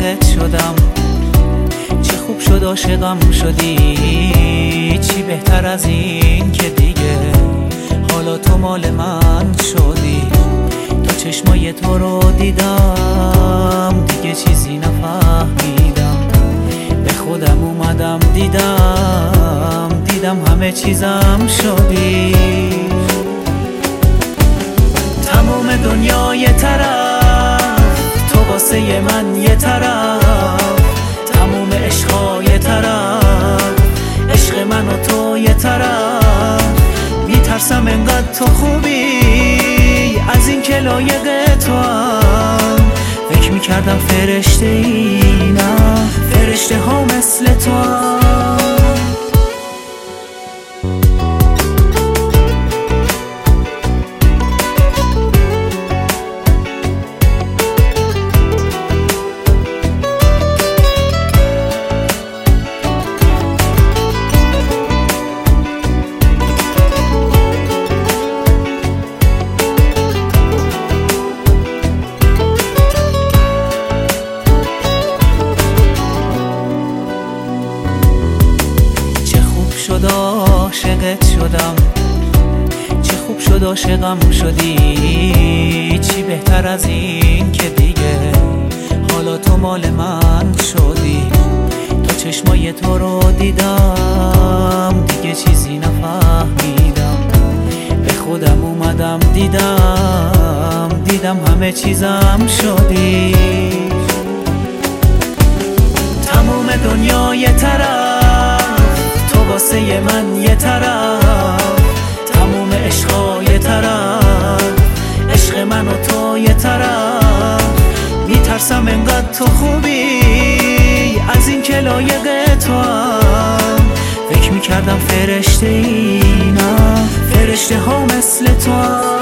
عاشقت شدم. چه خوب شد عاشقم شدی. چی بهتر از این که دیگه. حالا تو مال من شدی. تا چشمای تو رو دیدم. دیگه چیزی نفهمیدم. به خودم اومدم دیدم. دیدم همه چیزم شدی. تمام دنیا یه طرف تو واسه من تو خوبی از این که لایق تو هم. فکر می‌کردم فرشته ای نه فرشته ها مثل تو هم. شدم. چه خوب شد عاشقم شدی. چی بهتر از این که دیگه. حالا تو مال من شدی. تا چشمای تو رو دیدم. دیگه چیزی نفهمیدم. به خودم اومدم دیدم. دیدم همه چیزم شدی. تموم دنیا یه طرف. تو واسه من یه طرف. انقدر تو خوبی از این که لایق تو هم. فکر می‌کردم فرشته ای نه فرشته ها مثل تو هم.